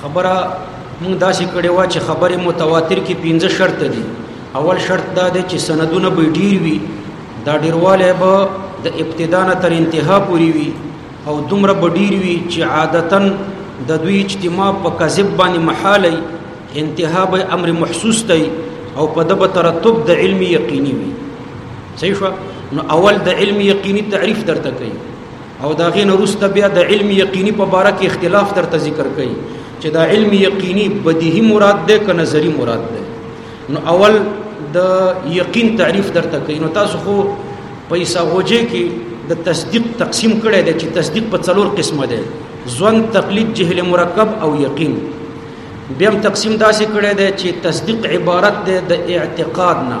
خبره موږ داسې کړې و چې خبرې متواتر کې پنځه شرط دي اول شرط دا دی چې سندونه به ډیر وي دا ډیرواله به د ابتدا نه تر انتها پوري وي او دومره به ډیر وي چې عادتا د دوی اجتماع په کذب باندې محاله انتها به امر محسوس دی او په دبه ترتب د علم یقیني وي صحیح شو نو اول د علم یقیني تعریف درته کوي او دا غي نورسته بیا د علم یقیني په باره کې اختلاف درته ذکر کړي چې دا علم یقیني بدیهی مراد ده که نظری مراد ده نو اول د یقین تعریف درته کوي نو تاسو خو پیسا وجه کې د تصدیق تقسیم کړي دي چې تصدیق په څلور قسمه ده ځوان تقلید جهل مرکب او یقین بیا تقسیم داسې کړي دي چې تصدیق عبارت ده د اعتقاد نه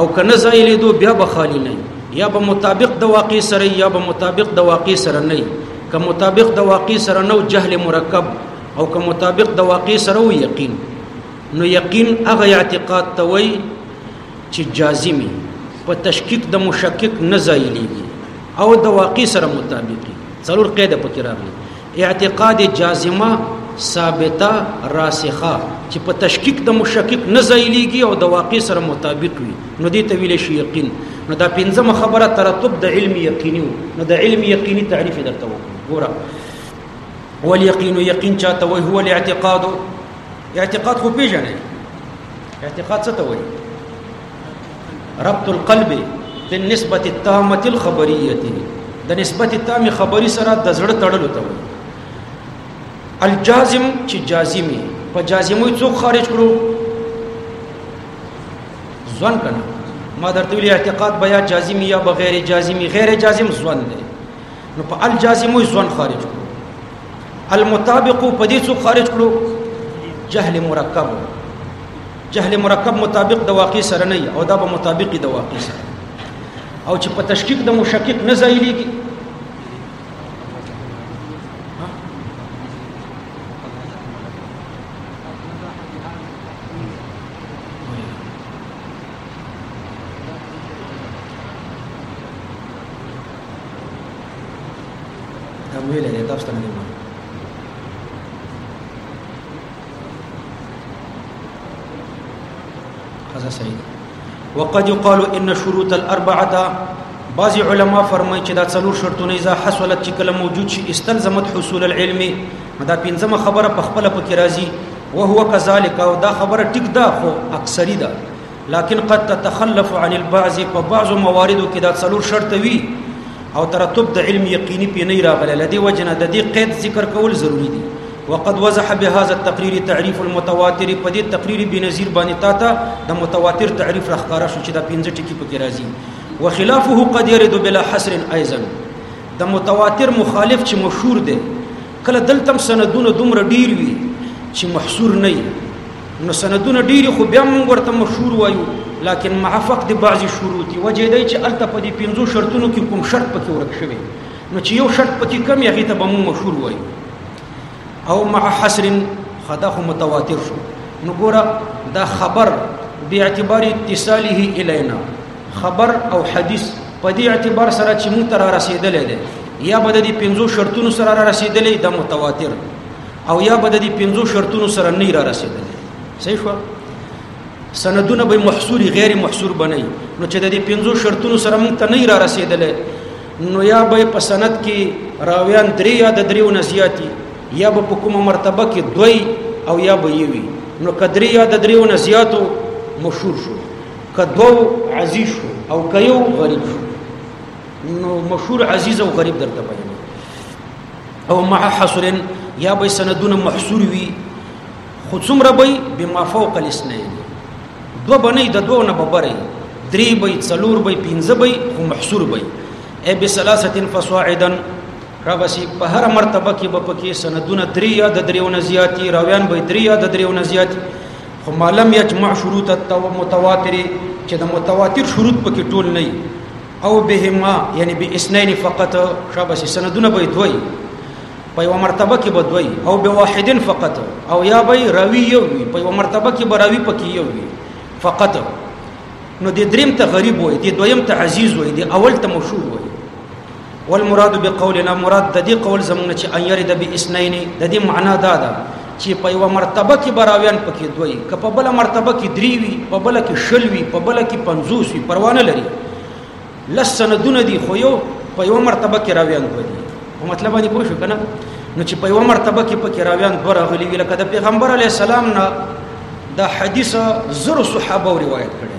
او کنه زایلې دو بیا به خالی نه یا به مطابق د واقع سره یا به مطابق د واقع سره نه که مطابق د واقع سره نو جهل مرکب او که مطابق د واقع سره و یقین نو یقین هغه اعتقاد ته وای چې جازمی په تشکیک د مشکک نه زایلېږي او د واقع سره مطابقي ضرور قاعده پکې راغلي اعتقاد جازمه ثابته راسخه چې په تشکیک د مشکک نه ځایلیږي او د واقع سره مطابق وي نو دې ته ویل شي یقین نو دا پنځمه خبره ترتب د علم یقیني نو د علم یقیني تعریف درته وګوره والیقین یقین چاته وي هو الاعتقاد اعتقاد خو پیژنې اعتقاد څه ته وایي ربط القلب فی النسبه التامه الخبریه د نسبت تامه خبری سره د زړه تړلو ته الجازم چې جازمی په جازمو څوک خارج کړو ځوان کنه ما درته ویل اعتقاد بیا جازمی یا بغیر جازمی غیر جازم ځوان دی نو په الجازمو ځوان خارج کړو المطابق په دې څوک خارج کړو جهل مرکب جهل مرکب مطابق د واقع سره نه او دا به مطابق د واقع سره او چې په تشکیک د مشکک نه ځایلېږي هذا صحیح وقد يقال ان شروط الاربعه بعض علما فرمایي چې دا څلور شرطونه اذا حصلت چې کله موجود شي استلزمت حصول العلم دا پنځمه خبره په خپل پکې راځي وهو كذلك او دا خبره ټیک ده خو اکثری ده لكن قد تتخلف عن البعض په بعضو مواردو کې دا څلور شرط وي او ترتب د علم یقیني پې نه راغلی لدی وجنه د دې قید ذکر کول ضروری دي وقد وضح بهذا التقرير تعريف المتواتر په دې تقریر بنظیر باندې تا ته د متواتر تعریف راخاره شو چې دا پنځه ټکي پکې راځي وخلافه قد يرد بلا حصر ايضا د متواتر مخالف چې مشهور دی کله دلته سندونه دومره ډیر وي چې محصور نه نو سندونه ډیر خو بیا موږ ورته مشهور وایو لکن معفق د بعضی شروط وجه دی چې الته په دې پنځو شرطونو کې کوم شرط پکې ورک شوی نو چې یو شرط پکې کم یغی ته به موږ مشهور وایو او مع حسر خدا خو متواتر شو نو ګوره دا خبر به اعتبار اتصاله الینا خبر او حدیث په دې اعتبار سره چې موږ تر رسیدلې ده یا به د دې پنځو شرطونو سره رسیدلې د متواتر او یا به د دې پنځو شرطونو سره نه را رسیدل صحیح شو سندونه به محصوري غیر محصور بنئ نو چې د دې پنځو شرطونو سره موږ ته نه را رسیدل نو یا به په سند کې راویان درې یا د دریو نه زیاتی یا به په کومه مرتبه کې دوی او یا به یوي نو کدرې یا د دریو نه زیاتو مشهور شو کدو عزیز شو او کيو غریب شو نو مشهور عزیز او غریب درته بیان او مع حصر یا به سندونه محصور وي خو څومره به بما فوق الاسنين دو بنې د دوه نه ببرې درې به څلور به پنځه به خو محصور به ای بثلاثه فصاعدا را بسی په هر مرتبه کې به پکې سندونه درې یا د دریونه زیاتی راویان به درې یا د دریونه زیاتی خو معلم یجمع شروط التواتر چې د متواتر شروط پکې ټول نه او بهما یعنی به اسنین فقط شابه سندونه به دوی په یو مرتبه کې به دوی او به واحدن فقط او یا به راوی یو وي په یو مرتبه کې به راوی پکې یو وي فقط نو د دریم ته غریب وای د دویم ته عزیز وای د اول ته مشهور وای والمراد بقولنا مراد د دې قول زمونه چې ان یرد باسنین د دې معنا دا ده چې په یو مرتبه کې براویان پکې دوی که په بل مرتبه کې دری وي په بل کې شل وي په بل کې 50 وي پروانه لري لس سندونه دي خو یو په یو مرتبه کې راویان دوی په مطلب باندې پوه شو کنه نو چې په یو مرتبه کې پکې راویان دوه راغلي وي لکه د پیغمبر علی السلام نه د حدیث زر صحابه روایت کړي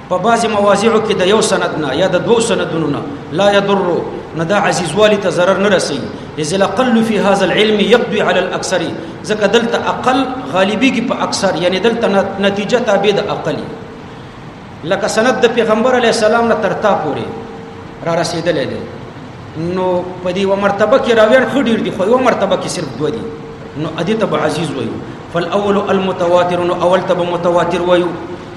په بعضی مواضعو کې د یو سند نه یا د دوو سندونو نه لا یضر نه دا عزیز والی ته ضرر نه رسي اذ الاقل فی هذا العلم یقضي علی الاکثر ځکه دلته اقل غالبی کې په اکثر یعنی دلته نتیجه تابع د اقلی لکه سند د پیغمبر علی السلام نه ترتا پوري را رسیدلې دي نو په دې و مرتبه کې راویان خډیر دي خو یو مرتبه کې صرف دوه دي نو ادي ته عزیز وایو فالاول المتواتر نو اول ته متواتر وایو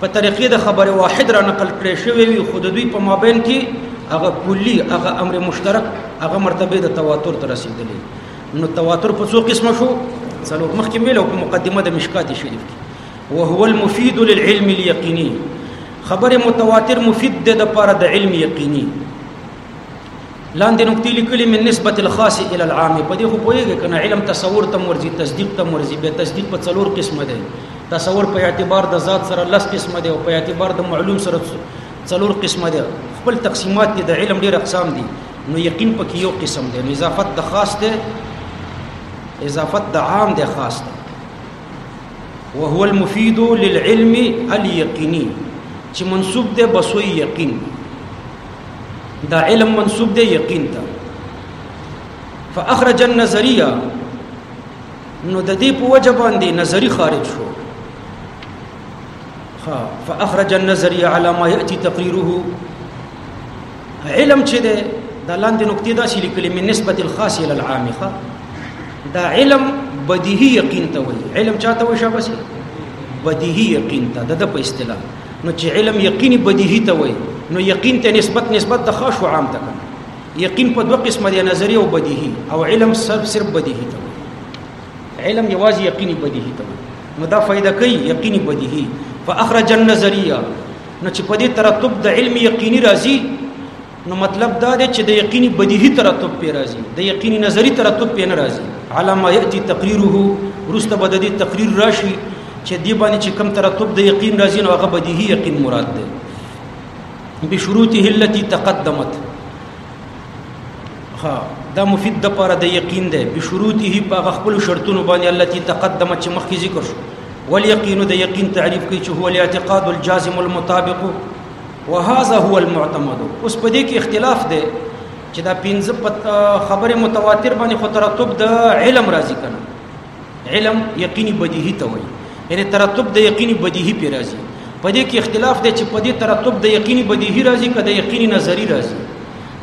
په طریقې د خبر واحد را نقل کړی شوی وي خو د دوی په مابین کې هغه کلی هغه امر مشترک هغه مرتبه د تواتر ته رسیدلې نو تواتر په څو قسمه شو څلور مخکې مې له مقدمه د مشکات شریف کې وهو المفيد للعلم اليقيني خبر متواتر مفید ده د پاره د علم یقیني لاندې نقطې لیکلي من نسبت الخاص الى العام په دې خو پوهیږي کنه علم تصور تم ورزي تصدیق تم ورزي به تصدیق په څلور قسمه دی تصور په اعتبار د ذات سره لس قسمه دی او په اعتبار د معلوم سره څلور قسمه دی خپل تقسیمات دي د علم ډېر اقسام دي نو یقین پکې یو قسم دی نو اضافت د خاص دی اضافت د عام دی خاص دی وهو المفيد للعلم اليقيني چې منسوب دی بسوي یقین دا علم منسوب دی یقین ته فاخرج النظریه نو د دې په وجه باندې نظری خارج شو ها فاخرج النظریه علی ما یاتی تقریره علم چې ده دا لاندې نقطې دا شي لیکلې من نسبت الخاص الى العام ښه دا علم بدیهی یقین ته وایي علم چاته وایي شابه بدیهی یقین ته د په اصطلاح نو چې علم یقیني بدیهی ته وای نو یقین ته نسبت نسبت د خاص عام ته کنه یقین په دوه قسمه دی نظری او بدیهی او علم صرف صرف بدیهی ته علم یوازې یقیني بدیهی ته نو دا فائدہ کوي یقیني بدیهی فاخرج النظریه نو چې په دې ترتب د علم یقیني راځي نو مطلب دا دی چې د یقیني بدیهي ترتب پې راځي د یقیني نظری ترتب پې نه راځي علامه یاتی تقریره ورسته به د دې تقریر راشي چې دی باندې چې کم ترتب د یقین راځي نو هغه بدیهي یقین مراد دی بشروطه التي تقدمت ها دا مفید د پاره د یقین دی بشروطه په خپل شرطونو باندې التي تقدمت چې مخکې ذکر شو واليقين د یقین تعریف کوي چې هو الاعتقاد الجازم المطابق وهذا هو المعتمد اوس په دې کې اختلاف دی چې دا پنځه خبره متواتر باندې خو ترتب د علم راځي کنه علم یقیني بدیهی ته وایي یعنی ترتب د یقیني بدیهی پر راځي په دې کې اختلاف دی چې په دې ترتب د یقیني بدیهی راځي کده یقیني نظری راځي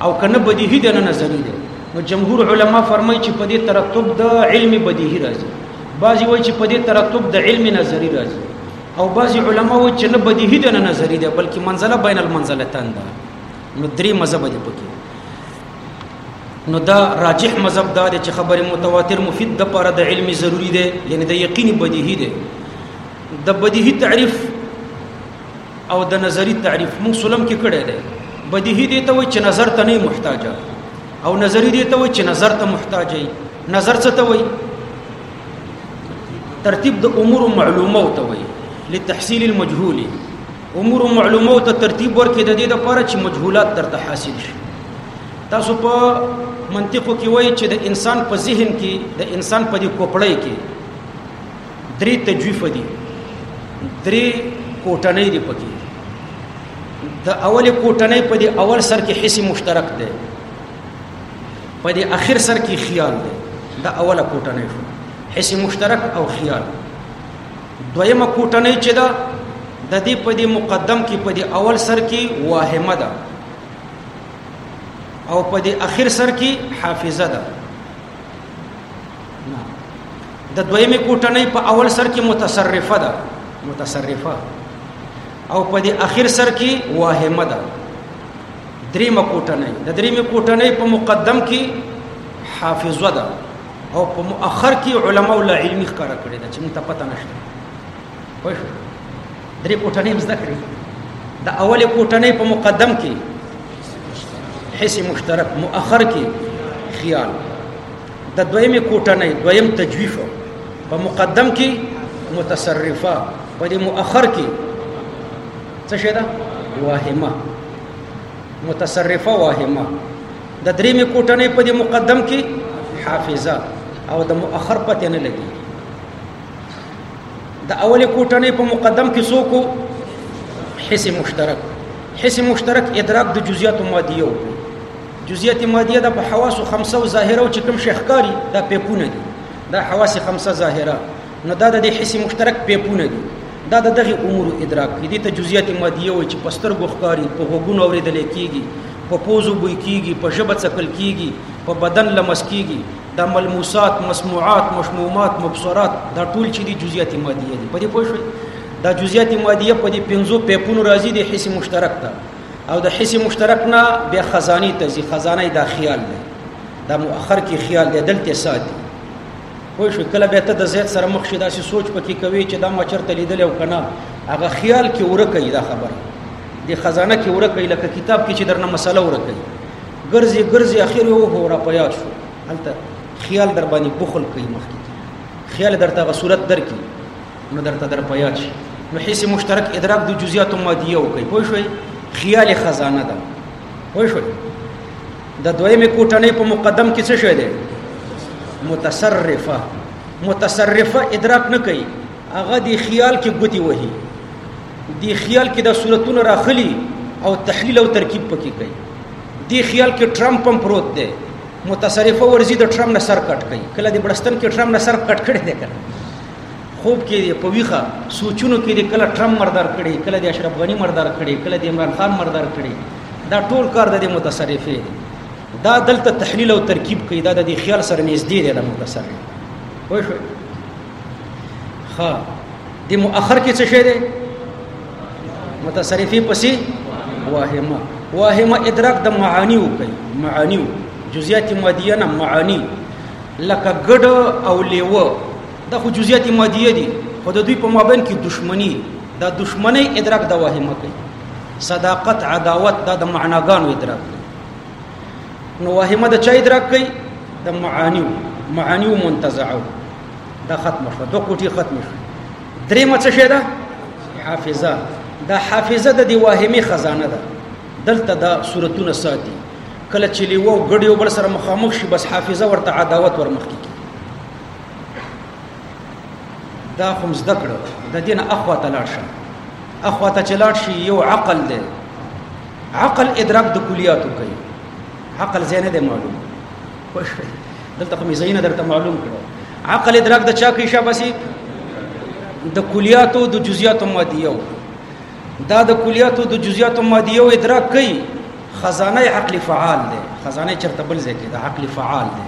او کنه بدیهی د نه نظری دی نو جمهور علما فرمایي چې په دې ترتب د علم بدیهی راځي بعضی وایي چې په دې ترتب د علم نظری راځي او بعضی علما و چې نه بدیهی ده نه نظری ده بلکې منزله بین المنزلتان ده نو درې مذهب دي پکې نو دا راجح مذهب دا دی چې خبره متواتر مفید د پر د علم ضروری ده یعنی د یقیني بدیهی ده د بدیهی تعریف او د نظری تعریف موږ سلم کې کړه ده بدیهی دی ته و چې نظر ته نه محتاج او نظری دی ته و چې نظر ته محتاج نظر څه ته وایي ترتیب د امور معلومه او توي لتحصيل المجهول امور معلومه او ترتیب ورکې د دې لپاره چې مجهولات درته حاصل شي تاسو په منطقو کې وایي چې د انسان په ذهن کې د انسان په دې کوپړۍ کې درې تجویف دي درې کوټنۍ دي پکې د اول کوټنۍ په دې اول سر کې حصي مشترک دی په دې اخر سر کې خیال دی دا اوله کوټنۍ شو حس مشترک او خیال دویمه کوټنۍ چې دا د دې په دې مقدم کې په دې اول سر کې واهمه ده او په دې اخر سر کې حافظه ده د دویمه کوټنۍ په اول سر کې متصرفه ده متصرفه او په دې اخر سر کې واهمه ده دریمه کوټنۍ د دریمه کوټنۍ په مقدم کې حافظه ده او په مؤخر کې علما ول علمي ښکارا کړی دا چې موږ ته پته نشته خوښ درې کوټنۍ زده کړې د اوله کوټنۍ په مقدم کې حس مشترک مؤخر کې خیال د دویمه کوټنۍ دویم تجویف په مقدم کې متصرفه په مؤخر کې څه شه ده واهمه متصرفه واهمه د درې می کوټنې په دې مقدم کې حافظه او د مؤخر پته نه لګي د اول کوټنې په مقدم کې څوک حس مشترک حس مشترک ادراک د جزئیات مادیو جزئیات مادیه د په حواس خمسه او ظاهره او چې کوم شخکاری دا پیکونه دي دا حواس خمسه ظاهره نو دا د دې حس مشترک پیپونه دي دا د دغه امور ادراک کې دي ته جزئیات مادیه وي چې پستر ګوخکاری په غوګونو اوریدل کیږي په پوزو بوی کیږي په ژبه څکل کیږي په بدن لمس کیږي دا ملموسات مسموعات مشمومات مبصرات دا ټول چې دي جزئیات مادیه دي په دې پوه شئ دا جزئیات مادیه په دې پنځو پیپونو راځي د حس مشترک ته او د حس مشترک نه بیا خزانی ته ځي خزانه دا خیال دی دا مؤخر کې خیال دی دلته ساتي خو شو کله به ته د زید سره مخ شې داسې سوچ پکې کوي چې دا ما چرته لیدل او کنه هغه خیال کې ورکه دا خبره د خزانه کې ورکه لکه کتاب کې چې درنه مسله ورکه ګرځي ګرځي اخر یو هو را پیا شو هلته خیال در باندې بخل کوي مخکې خیال درته غ صورت درکې نو درته در پیا شي نو حس مشترک ادراک د جزئیات مادیه او کوي پوه شئ خیال خزانه ده وای شو د دویمه کوټنۍ په مقدم کې څه شوی دی متصرفه متصرفه ادراک نه کوي هغه دی خیال کې ګوتی وهي دی خیال کې د صورتونو راخلی او تحلیل او ترکیب پکې کوي دی خیال کې ټرمپ هم پروت دی متصرفه ورزي د ټرمپ نه سر کټ کوي کله د بلستان کې ټرمپ نه سر کټ کړي دی کړه خوب کې دی په ویخه سوچونو کې دی کله ټرمپ مردار کړي کله د اشرف غنی مردار کړي کله د عمران خان مردار کړي دا ټول کار د متصرفې دی دا دلته تحلیل او ترکیب کوي دا د خیال سره نږدې دی د متصرف وای شو ها د مؤخر کې څه شی دی متصرفې پسې واهمه واهمه ادراک د معانی وکي معانی جزئیات مادیه نه معانی لکه ګډ او لیوه دا خو جزئیات مادیه دي خو د دوی په مابین کې دشمنی دا دشمنی ادراک د وهمه کوي صداقت عداوت دا د معناګانو ادراک کوي نو وهمه د چا ادراک کوي د معانیو معانیو منتزعو دا ختم شو دوه کوټي ختم شو درې مڅ شه ده حافظه دا حافظه د دی وهمي خزانه ده دلته دا صورتونه ساتي کله چې لیو غړیو بل سره مخامخ شي بس حافظه ورته عداوت ورمخ کی دا خو زده کړو د دین اخوا ته لاړ شم اخوا ته چلاړ شي یو عقل دی عقل ادراک د کلیاتو کوي عقل زینه دی معلوم خوش دلته کوم زینه درته معلوم کړو عقل ادراک د چا کې شابسي د کلیاتو د جزئیاتو مادیو دا د کلیاتو د جزئیاتو مادیو ادراک کوي خزانه عقل فعال دی خزانه چرته بل ځای کې د عقل فعال دی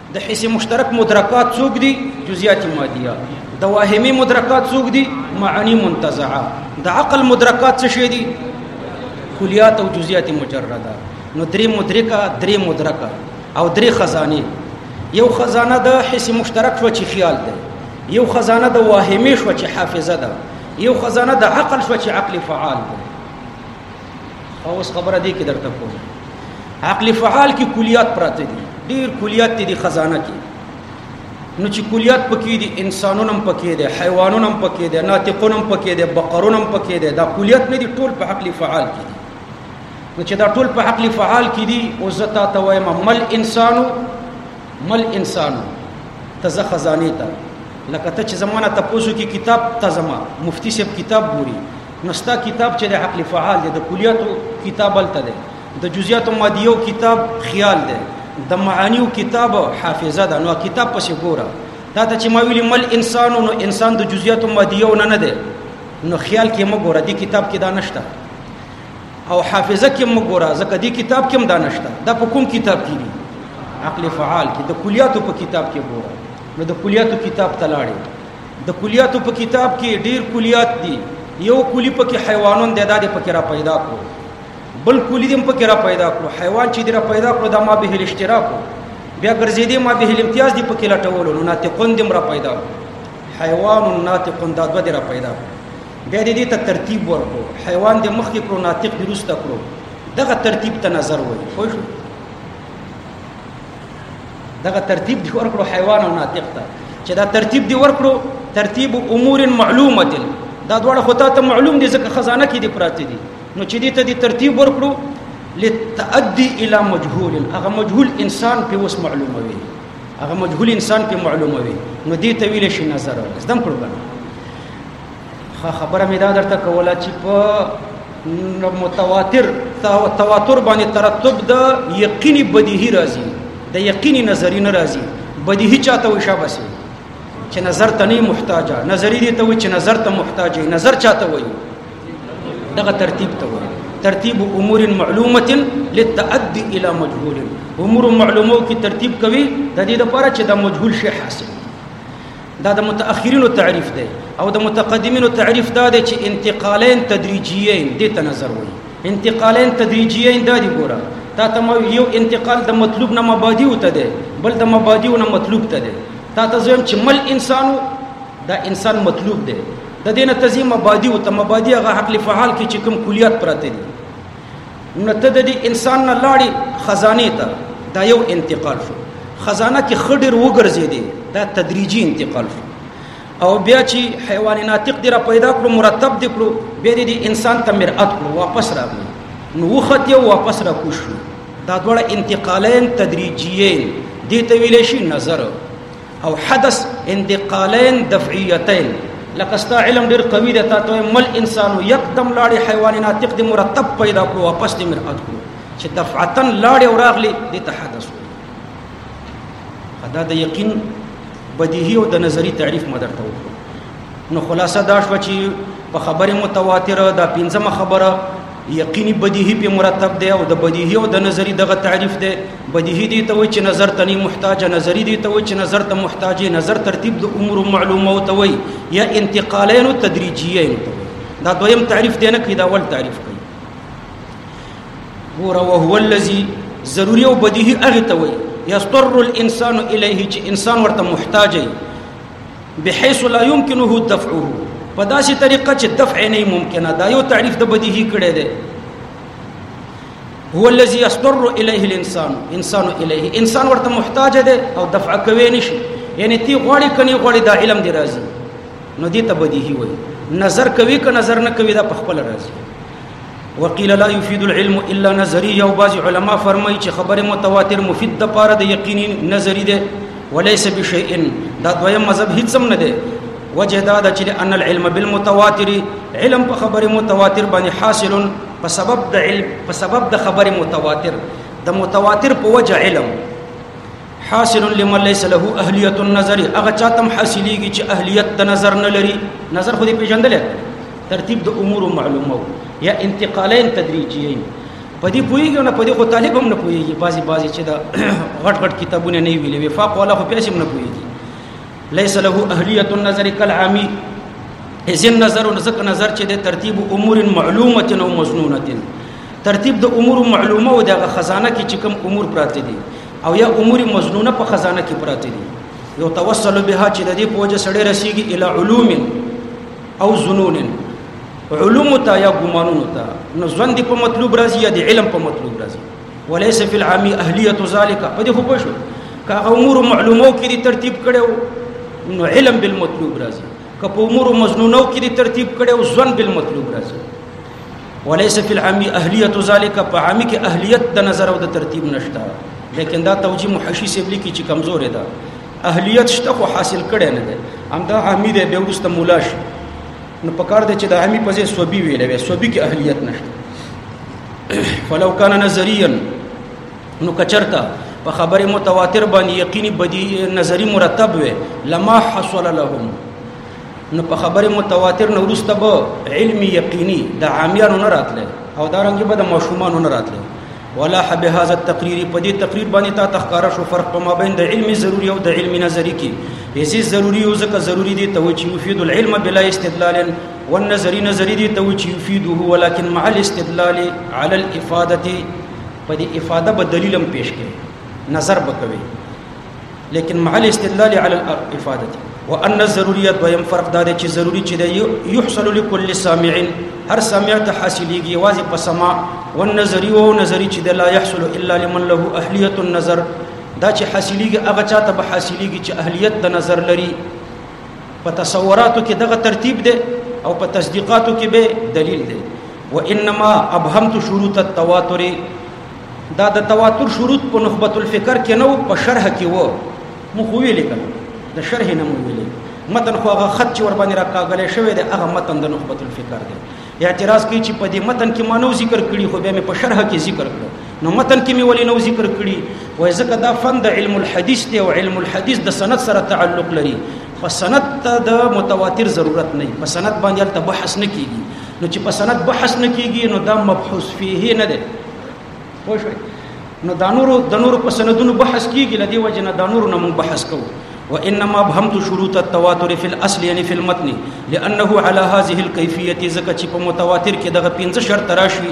د حس مشترک مدرکات څوک دي جزئیات مادیه د واهمي مدرکات څوک دي معنی منتزعه د عقل مدرکات څه شي دي کلیات او جزئیات مجرده نو درې مدرکه درې مدرکه او درې خزانه یو خزانه د حس مشترک شو چې خیال ده یو خزانه د واهمې شو چې حافظه ده یو خزانه د عقل شو چې عقل فعال ده اوس خبره دی کې درته کوم عقل فعال کې کلیات پراته دي ډیر کلیات دي خزانه کې نو چې کلیات پکې دي انسانونه هم پکې دي حیوانونه هم پکې دي ناطقونه هم پکې دي بقرونه هم پکې دي دا کلیات نه دي ټول په عقل فعال کې دي نو چې دا ټول په عقل فعال کې دي او زتا ته وایم مل انسانو مل انسانو تزه خزانه ته لکه ته چې زمونه تاسو کې کتاب ته زما مفتی صاحب کتاب ګوري نو ستا کتاب چې د عقل فعال دی د کلیاتو کتاب الته دی د جزئیات مادیو کتاب خیال دی د معانیو کتاب حافظه ده نو کتاب پسې ګوره دا ته چې ما ویلي مل انسان نو انسان د جزئیات مادیو نه نه دی نو خیال کې مو ګوره د کتاب کې دا نشته او حافظه کې مو ګوره ځکه د کتاب کې هم دا نشته دا په کوم کتاب کې دی عقل فعال کې د کلیاتو په کتاب کې ګوره نو د کلیاتو کتاب تلاړي د کلیاتو په کتاب کې ډیر کلیات دي یو کلی په کې حیوانون د دادې په کې را پیدا کړو بل کلی دې په کې را پیدا کړو حیوان چې دې را پیدا کړو دا ما به الاشتراک بیا ګرځېدې ما به الامتیاز دې په کې لټولو نو ناتقون دې را پیدا کړو حیوان ناتقون دا دوه دې را پیدا کړو بیا دې ته ترتیب ورکړو حیوان دې مخ کې کړو ناتق دې روسته کړو دغه ترتیب ته نظر وایي خو دغه ترتیب دی ورکړو حیوان او ناطق ته چې دا ترتیب دی ورکړو ترتیب امور معلومه دي دا دواړه خو ته معلوم دي ځکه خزانه کې دي پراته دي نو چې دې ته دي ترتیب ورکړو لتأدي الى مجهول هغه مجهول انسان په وس معلومه وي هغه مجهول انسان په معلومه وي نو دې ته ویل شي نظر زدم کړو کنه خبره مې دا درته کوله چې په متواتر تواتر باندې ترتب د یقیني بدیهی راځي د یقیني نظری نه راځي بدیهی چاته وي شابه سي چې نظر ته نه محتاجه نظری دي ته وي چې نظر ته محتاجه نظر چاته وي دغه ترتیب ته وي ترتیب امور معلومه للتعدي الى مجهول امور معلومه کی ترتیب کوي د دې لپاره چې د مجهول شي حاصل دا د متأخرینو تعریف دی او د متقدمینو تعریف دا دی چې انتقالین تدریجیین دې ته نظر وایي انتقالین تدریجیین دا دی ګوره تا ته یو انتقال د مطلوب نه مبادی وته دی بل د مبادی نه مطلوب ته دی تا ته زم چې مل انسانو دا انسان مطلوب دی د دینه تزي مبادی او ته مبادی هغه عقل فعال کې چې کوم کلیات پراته دي نو ته د دې انسان نه لاړې خزانه ته دا یو انتقال شو خزانه کې خډر وګرځې دي دا تدریجي انتقال شو او بیا چې حیوان ناطق دی را پیدا کړو مرتب دی کړو بیا دې انسان ته مرأت کړو واپس راغلو نو وخت یو واپس را کوشو دا ډول انتقالین تدریجیین دې ته ویل شي نظر او حدث انتقالین دفعیتین لکه ستا علم ډیر قوی دی تا ته مل انسان یکدم لاړې حیوان ناطق دی مرتب پیدا کړو واپس دې مراد کړو چې دفعتن لاړې او راغلي دې ته حدث دا د یقین بدیهی او د نظری تعریف مدر ته وکړو نو خلاصه دا شو چې په خبره متواتره دا پنځمه خبره یقیني بدیهی په مرتب دی او د بدیهی او د نظری دغه تعریف دی بدیهی دی ته وای چې نظر ته نه محتاج نظری دی ته وای چې نظر ته محتاج نظر ترتیب د امور معلومه او ته وای یا انتقالین او تدریجیین ته دا دویم تعریف دی نه کې دا ول تعریف کوي هو او هو الذی ضروری او بدیهی هغه ته وای یستر الانسان الیه چې انسان ورته محتاج دی بحيث لا يمكنه دفعه په داسې طریقه چې دفع نه ممکنه دا یو تعریف د بدیهی کړی دی هو الذي يستر اليه الانسان انسان اليه انسان ورته محتاج دی او دفع کوي نشي یعنی تی غواړي کني غواړي دا علم دی راځي نو دې ته بدیهی وایي نظر کوي که نظر نه کوي دا په خپل راځي وقيل لا يفيد العلم الا نظريه او بعض علما فرمایي چې خبره متواتر مفید د پاره د یقیني نظری ده وليس بشيء دا دویم مذهب هیڅ هم نه ده وجه دا ده چې ان العلم بالمتواتر علم په خبره متواتر باندې حاصل په سبب د علم په سبب د خبره متواتر د متواتر په وجه علم حاصل لمن ليس له اهليه النظر هغه چاته حاصلېږي چې اهلیت د نظر نه لري نظر خو دې پیژندل ترتیب د امور معلومه یا انتقالین تدریجیین په دې پوېږي نه په دې خو طالب هم نه پوېږي بازي بازي چې دا غټ غټ کتابونه نه ویلې وفاق ولا خو پیسې نه پوېږي ليس له اهليه النظر كالعمي اذن نظر نزك نظر چې د ترتیب امور معلومه او مزنونه ترتیب د امور معلومه او دغه خزانه کې چې کوم امور پراته دي او یا امور مزنونه په خزانه کې پراته دي یو توسل بها چې د دې پوجا سړی رسیږي اله علوم او ظنون علوم ته یا ګمانون ته نو ځوند په مطلوب راځي یا د علم په مطلوب راځي وليس في العام اهليه ذلك په دې خو پښو کا امور معلومو کې دي ترتیب کړو نو علم بالمطلوب راځي که په امور مزنونو کې دي ترتیب کړو ځوند بالمطلوب راځي وليس في العامي اهليه ذلك په عامي کې اهلیت د نظر او د ترتیب نشته لیکن دا توجیه محشی سیبلی کې چې کمزورې ده اهلیت شته خو حاصل کړي نه ده همدا عامي دی به ورسته مولا شي نو په کار دی چې د عامي په ځای سوبي ویلې وي سوبي کې اهلیت نشته فلو کان نظريا نو کچرتا په خبره متواتر باندې یقیني بدی نظری مرتب وي لما حصل لهم نو په خبره متواتر نه ورسته به علم یقیني د عامیانو نه راتله او دا رنګ به د ماشومانو نه راتله ولا حب هذا التقرير په دې تقریر باندې تا تخکار شو فرق په مابین د علم ضروری او د علم نظری کې هیڅ ضروری او ځکه ضروری دي ته چې یفید العلم بلا استدلال والنظری نظری دي ته چې یفیده ولکن مع الاستدلال على الافاده په دې افاده به دلیلم پیش کړي نظر بکوي لیکن محل استدلال علی الافاده وان الضروريه دویم فرق دا دی چې ضروری چې دی يحصل لكل سامع هر سامع ته حاصلېږي واځي په سما والنظري او نظري چې لا يحصل الا لمن له اهليه النظر دا چې حاصلېږي هغه چاته به حاصلېږي چې اهلیت د نظر لري په تصوراتو کې دغه ترتیب دی او په تصدیقاتو کې به دلیل دی وانما ابهمت شروط التواتر دا د تواتر شروط په نخبت الفکر کې نو په شرح کې وو مو خو ویلې کړو د شرح نه مو ویلې متن خو هغه خط چې ور باندې راکاګلې شوی دی هغه متن د نخبت الفکر دی اعتراض کوي چې په دې متن کې مانو ذکر کړي خو به مې په شرح کې ذکر کړو نو متن کې مې ولې نو ذکر کړي وای ځکه دا فن د علم الحديث دی او علم الحديث د سند سره تعلق لري فسند ته د متواتر ضرورت نه په سند باندې الته بحث نه کیږي نو چې په سند بحث نه کیږي نو دا مبحوث فيه نه دی خو شوي نو دا نور د نور په سندونو بحث کیږي لدی وجه نه دا نور نه مون بحث کوو وانما ابهمت شروط التواتر في الاصل يعني في المتن لانه على هذه الكيفيه زکه چې په متواتر کې دغه پنځه شرط راشي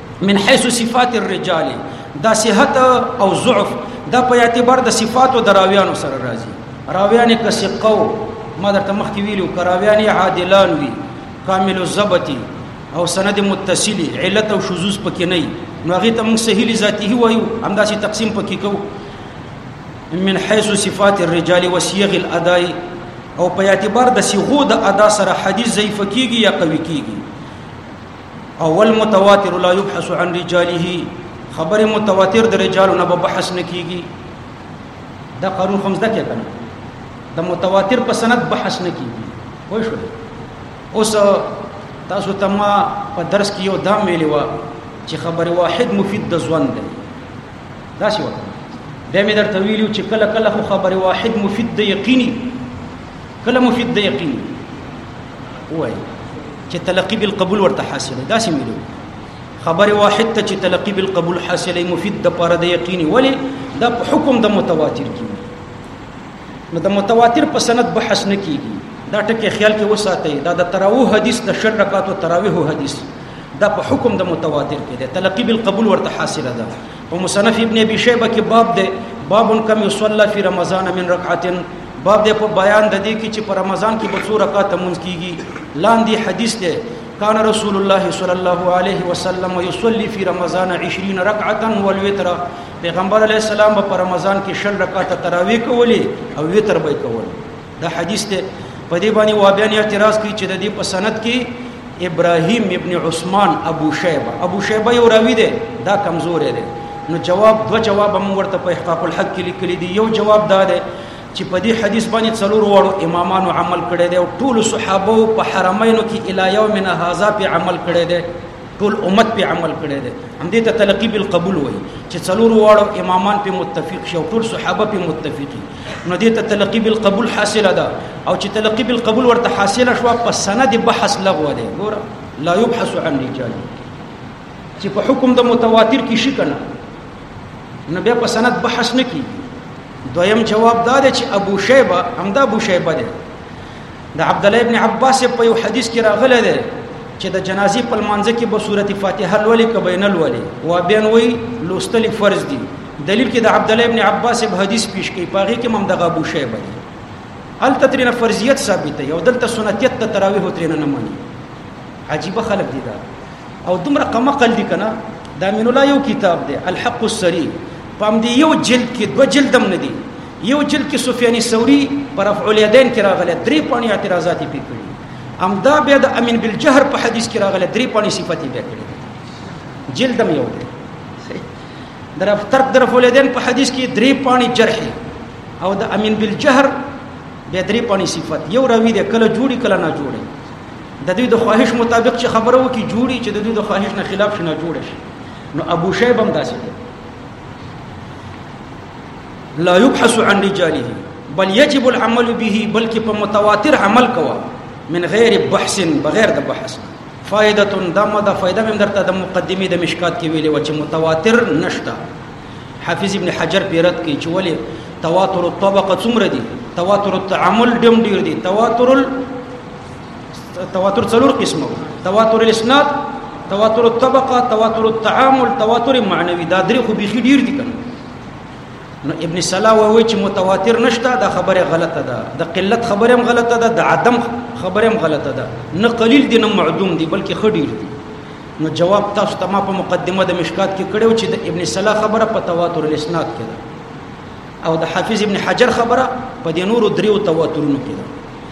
من حيث صفات الرجال دا صحت او ضعف دا په اعتبار د صفات او دراویانو سره راځي راویان کسقو ما درته مخکې ویلو کراویان عادلان وي کامل الزبتی او سند متصلی علت او شذوذ پکې نه نو هغه ته موږ صحیح ذاتی وایو همداسې تقسیم پکې کوو من حيث صفات الرجال وسيغ الاداء او په اعتبار د صيغو د ادا سره حدیث ضعیف کیږي یا قوي کیږي اول متواتر لا يبحث عن رجاله خبر متواتر د رجالو نه بحث نکیږي دا قانون خمس دکې کنه د متواتر په سند بحث نکیږي وای شو اوس تاسو ته ما په درس کې یو دام ویلی و چې خبر واحد مفید د ځوان دی دا څه وکړه بیا مې درته ویلو چې کله کله خو خبر واحد مفید د یقیني کله مفید د یقیني وای چې تلقی بالقبول ورته حاصل دا سم ویلو خبر واحد ته چې تلقی بالقبول حاصلې مفید د پاره د یقیني ولی دا په حکم د متواتر کې نو د متواتر په سند بحث نه کیږي دا ټکی خیال کې وساتئ دا د تراویح حدیث د شر رکعاتو تراویح حدیث دا په حکم د متواتر کې ده تلقی بالقبول ورته حاصله ده په مصنف ابن ابي شيبه کې باب دی باب کم يصلى في رمضان من ركعه باب دی په بیان د دې کې چې په رمضان کې به څو رکعات مونږ کیږي لاندې حدیث دی كان رسول الله صلى الله عليه وسلم يصلي في رمضان 20 ركعه والوتر پیغمبر علیه السلام په رمضان کې شل رکعات تراوی کولې او وتر به کول دا حدیث دی په دې باندې وابیان اعتراض کوي چې د دې په سند کې ابراهیم ابن عثمان ابو شیبه ابو شیبه یو راوی دی دا کمزور دی نو جواب دو جواب هم ورته په احقاق الحق کې لیکلي دي یو جواب دا دی چې په دې حدیث باندې څلور وړو امامانو عمل کړی دی او ټول صحابه په حرمینو کې الی یومنا هاذا په عمل کړی دی ټول امت په عمل کړی دی هم دې ته تلقی بالقبول وایي چې څلور واړو امامان په متفق شي او ټول صحابه په متفقي نو دې ته تلقی بالقبول حاصله ده او چې تلقی بالقبول ورته حاصله شو په سند بحث لغوه دی ګور لا يبحث عن رجال چې په حکم د متواتر کې شي کنه نو بیا په سند بحث نه کیږي دویم جواب دا دی چې ابو شیبه همدا ابو شیبه دی د عبد الله ابن عباس په یو حدیث کې راغلی دی چې د جنازې په منځ کې به سورته فاتحه لولې کبه نه لولې او بیان وی لوستل فرض دي دلیل کې د عبد الله ابن عباس په حدیث پیش کې پاغي کې مم دغه ابو شیبه دی هل تترینه فرضیت ثابته یو دلته سنتیت ته تراویح ترینه نه مانی عجیب خلق دي دا او دومره قمقل دي کنه دا من الله یو کتاب دی الحق السری پام دی یو جلد کې دو جلدم نه دي یو جلد کې سفیان ثوری پر رفع الیدین کې راغله درې پانی اعتراضات یې پکړي ام دا بیا د امین بالجهر په حدیث کې راغله درې پانی صفات یې پکړي جلد هم یو دی در ترک در رفع الیدین په حدیث کې درې پانی جرح او د امین بالجهر بیا درې پانی صفات یو راوی دی کله جوړي کله نه جوړي د دوی د خواهش مطابق چې خبره وکي جوړي چې د دوی د خواهش نه خلاف شنه جوړ شي نو ابو شیبه هم داسې دی لا يبحث عن رجاله بل يجب العمل به بلکې په متواتر عمل کوا من غیر بحث بغیر د بحث فائدة دمه د فائدہ مم درته د مقدمه د مشکات کې ویلې و چې متواتر نشته حافظ ابن حجر پیرت کې چې ولې تواتر الطبقه څومره دي تواتر التعامل ډم ډیر دي تواتر تواتر څلور قسمه تواتر الاسناد تواتر الطبقه تواتر التعامل تواتر معنوي دا درې خو بيخي ډیر دي کنه نو ابن سلا وایي چې متواتر نشته دا خبره غلطه ده د قلت خبره هم غلطه ده د عدم خبره هم غلطه ده نه قلیل دي نه معدوم دي بلکې خډیر دي نو جواب تاسو ته ما په مقدمه د مشکات کې کړو چې د ابن سلا خبره په تواتر الاسناد کې ده او د حافظ ابن حجر خبره په د نورو دریو تواترونو کې ده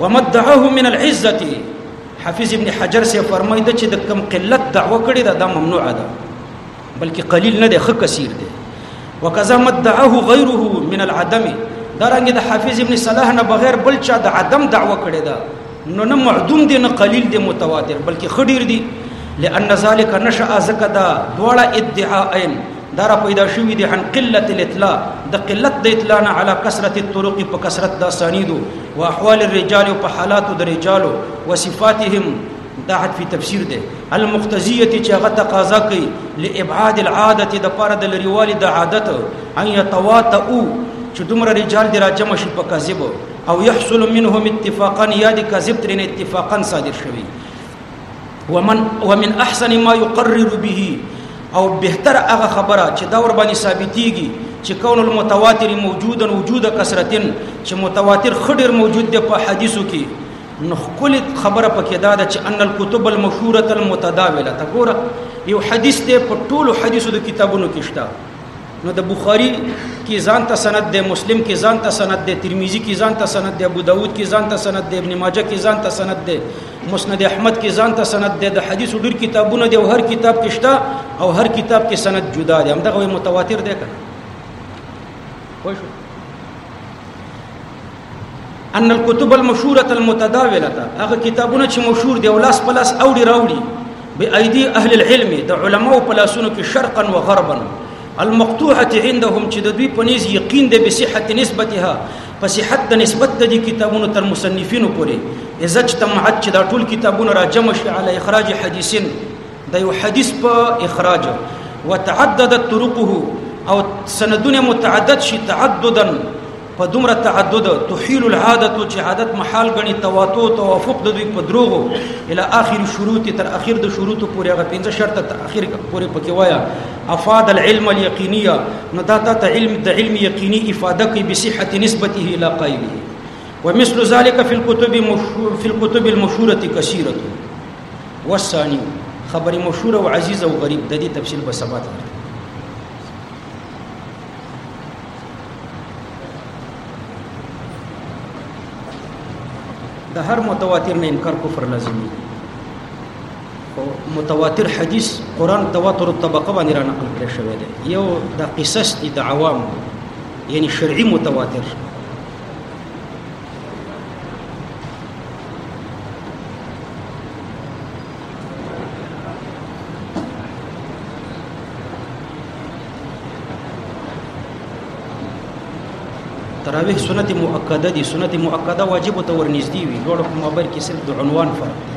ومدعه من العزه حافظ ابن حجر سے فرمای د چې د کم قلت دعوه کړی دا, دا ممنوع ده بلکې قلیل نه ده خ کثیر ده وکذا مدعه غیره من العدم دا رنګ د حافظ ابن صلاح نه بغیر بل چا د عدم دعوه کړی ده نو نه معدوم دي نه قلیل دي متواتر بلکې خډیر دي لأن ذلك نشأ زکدا دواړه ادعاء دا را پیدا شوی دی عن قلت الاطلاع د قلت د اطلاع نه علی کثرت الطرق په کثرت د اسانیدو او احوال الرجال او په حالات د رجالو او صفاتهم دا حد فی تفسیر ده المقتضیه چې هغه تقاضا کوي لابعاد العاده د پاره د لريوالي د عادت ان يتواطؤ چې دومره رجال دی راجم شي په کذب او يحصل منهم اتفاقا یا د کذب ترنه اتفاقا صادر شوی ومن ومن احسن ما يقرر به او بهتر هغه خبره چې دا ور باندې ثابتيږي چې کون المتواتر موجودا وجود کثرتن چې متواتر خډر موجود دی په حدیثو کې نو خپل خبره پکې دا ده چې ان الكتب المشهوره المتداوله تګوره یو حدیث ته په ټولو حدیثو د کتابونو کې شته نو د بخاری کی ځان ته سند ده مسلم کی ځان ته سند ده ترمذی کی ځان ته سند ده ابو داود کی ځان ته سند ده ابن ماجه کی ځان ته سند ده مسند احمد کی ځان ته سند ده د حدیث ډیر کتابونه دی او هر کتاب کې شته او هر کتاب کې سند جدا دی همدغه متواتر دی کنه وښو ان الكتب المشهوره المتداوله هغه کتابونه چې مشهور دي او لاس په لاس اوړي راوړي به ايدي اهل العلم د علماو په لاسونو کې شرقا و غربا المقطوعه عندهم چې د دوی په نيز یقین دی به صحت نسبتها په صحت د نسبت د دې کتابونو تر مصنفینو پورې اذا اجتمعت چې دا ټول کتابونه را جمع شي علی اخراج حدیثین د یو حدیث په اخراج وتعددت طرقه او سندونه متعدد شي تعددا په دومره تعدد تحيل العاده چې عادت محال غني تواتو توافق د دوی په دروغو اله اخر شروط تر اخر د شروط پورې هغه پنځه شرط تر اخر پورې پکې وایا افاد العلم اليقينيه نو دا ته علم د علم يقيني افاده کوي بصحه نسبته الى قائله ومثل ذلك في الكتب مشهور في الكتب المشهوره كثيره والثاني خبر مشهور او عزيز او غريب د دې تفصيل به سبات د هر متواتر نه انکار کفر لازمي او متواتر حدیث قران تواتر طبقه باندې را نقل کړی شوی دی یو د قصص دي د عوام یعنی شرعي متواتر تراویح سنت مؤکده دي سنت مؤکده واجب ته ورنږدې وي دوړ په مابر کې صرف د عنوان فرق دی